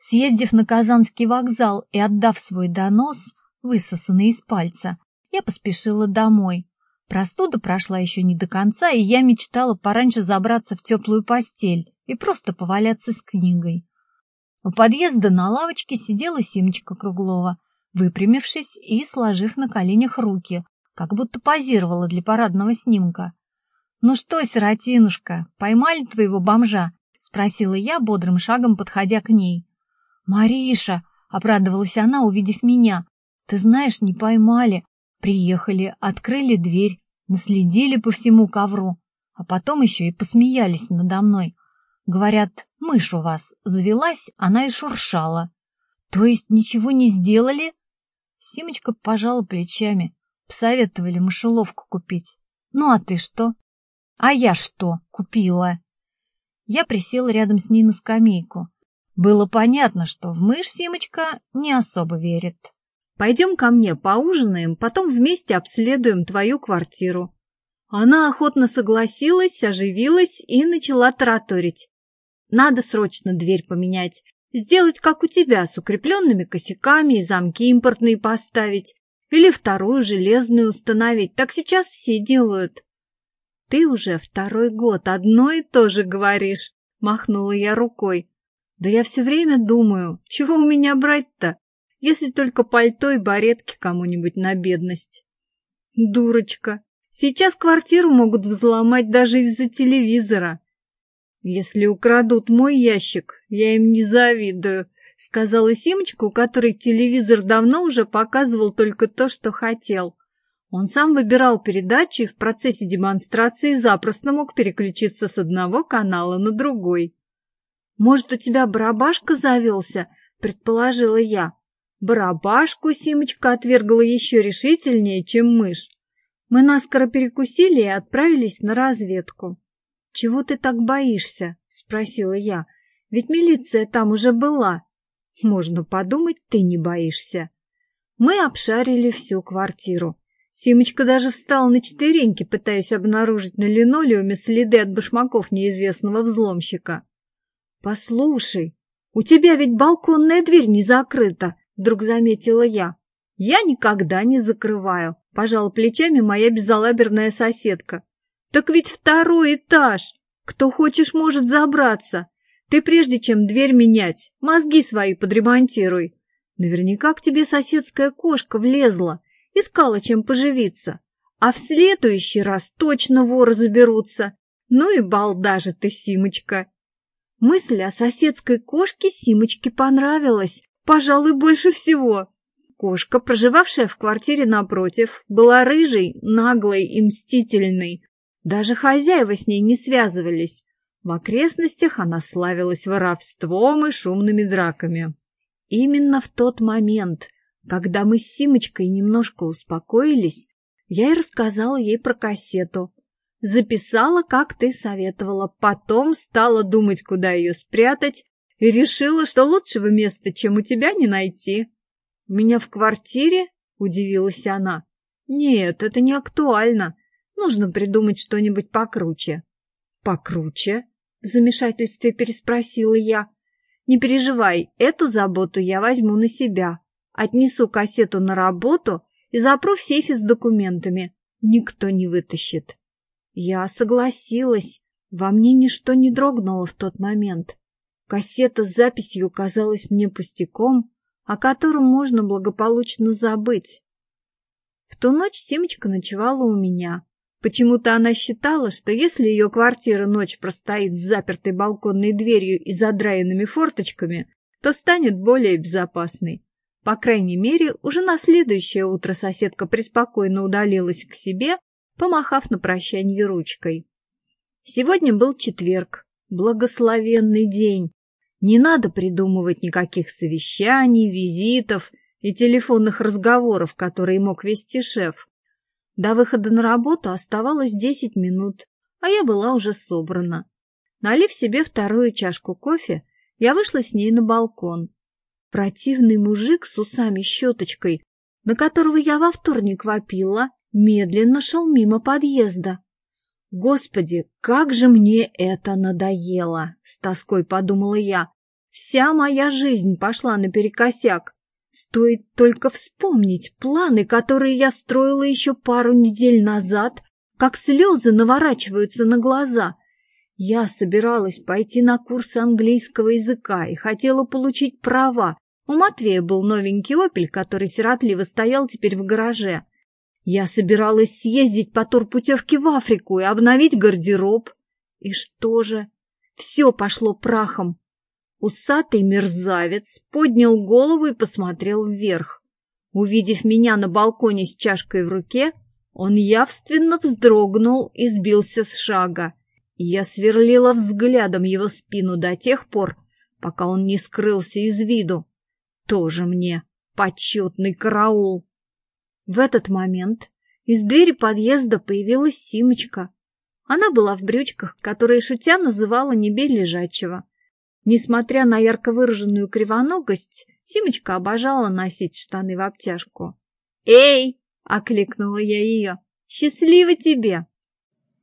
Съездив на Казанский вокзал и отдав свой донос, высосанный из пальца, я поспешила домой. Простуда прошла еще не до конца, и я мечтала пораньше забраться в теплую постель и просто поваляться с книгой. У подъезда на лавочке сидела Симочка Круглова, выпрямившись и сложив на коленях руки, как будто позировала для парадного снимка. «Ну что, сиротинушка, поймали твоего бомжа?» — спросила я, бодрым шагом подходя к ней. «Мариша!» — обрадовалась она, увидев меня. «Ты знаешь, не поймали. Приехали, открыли дверь, наследили по всему ковру, а потом еще и посмеялись надо мной. Говорят, мышь у вас завелась, она и шуршала. То есть ничего не сделали?» Симочка пожала плечами. Посоветовали мышеловку купить. «Ну а ты что?» «А я что купила?» Я присела рядом с ней на скамейку. Было понятно, что в мышь Симочка не особо верит. «Пойдем ко мне, поужинаем, потом вместе обследуем твою квартиру». Она охотно согласилась, оживилась и начала тараторить. «Надо срочно дверь поменять, сделать, как у тебя, с укрепленными косяками и замки импортные поставить, или вторую железную установить, так сейчас все делают». «Ты уже второй год одно и то же говоришь», — махнула я рукой. Да я все время думаю, чего у меня брать-то, если только пальто и баретки кому-нибудь на бедность. Дурочка, сейчас квартиру могут взломать даже из-за телевизора. Если украдут мой ящик, я им не завидую, сказала Симочка, у которой телевизор давно уже показывал только то, что хотел. Он сам выбирал передачу и в процессе демонстрации запросто мог переключиться с одного канала на другой. «Может, у тебя барабашка завелся?» — предположила я. Барабашку Симочка отвергла еще решительнее, чем мышь. Мы наскоро перекусили и отправились на разведку. «Чего ты так боишься?» — спросила я. «Ведь милиция там уже была». «Можно подумать, ты не боишься». Мы обшарили всю квартиру. Симочка даже встала на четвереньки, пытаясь обнаружить на линолеуме следы от башмаков неизвестного взломщика. «Послушай, у тебя ведь балконная дверь не закрыта», — вдруг заметила я. «Я никогда не закрываю», — пожала плечами моя безалаберная соседка. «Так ведь второй этаж! Кто хочешь, может забраться. Ты прежде чем дверь менять, мозги свои подремонтируй. Наверняка к тебе соседская кошка влезла, искала чем поживиться. А в следующий раз точно воры заберутся. Ну и балда же ты, Симочка!» Мысль о соседской кошке Симочке понравилась, пожалуй, больше всего. Кошка, проживавшая в квартире напротив, была рыжей, наглой и мстительной. Даже хозяева с ней не связывались. В окрестностях она славилась воровством и шумными драками. Именно в тот момент, когда мы с Симочкой немножко успокоились, я и рассказала ей про кассету, Записала, как ты советовала, потом стала думать, куда ее спрятать, и решила, что лучшего места, чем у тебя, не найти. — У меня в квартире? — удивилась она. — Нет, это не актуально. Нужно придумать что-нибудь покруче. — Покруче? — в замешательстве переспросила я. — Не переживай, эту заботу я возьму на себя. Отнесу кассету на работу и запру в сейфе с документами. Никто не вытащит. Я согласилась. Во мне ничто не дрогнуло в тот момент. Кассета с записью казалась мне пустяком, о котором можно благополучно забыть. В ту ночь Симочка ночевала у меня. Почему-то она считала, что если ее квартира ночь простоит с запертой балконной дверью и задраенными форточками, то станет более безопасной. По крайней мере, уже на следующее утро соседка преспокойно удалилась к себе, помахав на прощанье ручкой. Сегодня был четверг, благословенный день. Не надо придумывать никаких совещаний, визитов и телефонных разговоров, которые мог вести шеф. До выхода на работу оставалось десять минут, а я была уже собрана. Налив себе вторую чашку кофе, я вышла с ней на балкон. Противный мужик с усами-щеточкой, на которого я во вторник вопила, медленно шел мимо подъезда. «Господи, как же мне это надоело!» — с тоской подумала я. Вся моя жизнь пошла наперекосяк. Стоит только вспомнить планы, которые я строила еще пару недель назад, как слезы наворачиваются на глаза. Я собиралась пойти на курсы английского языка и хотела получить права. У Матвея был новенький «Опель», который сиротливо стоял теперь в гараже. Я собиралась съездить по турпутевке в Африку и обновить гардероб. И что же? Все пошло прахом. Усатый мерзавец поднял голову и посмотрел вверх. Увидев меня на балконе с чашкой в руке, он явственно вздрогнул и сбился с шага. Я сверлила взглядом его спину до тех пор, пока он не скрылся из виду. Тоже мне почетный караул. В этот момент из двери подъезда появилась Симочка. Она была в брючках, которые шутя называла «небе лежачего». Несмотря на ярко выраженную кривоногость, Симочка обожала носить штаны в обтяжку. «Эй!» — окликнула я ее. «Счастливо тебе!»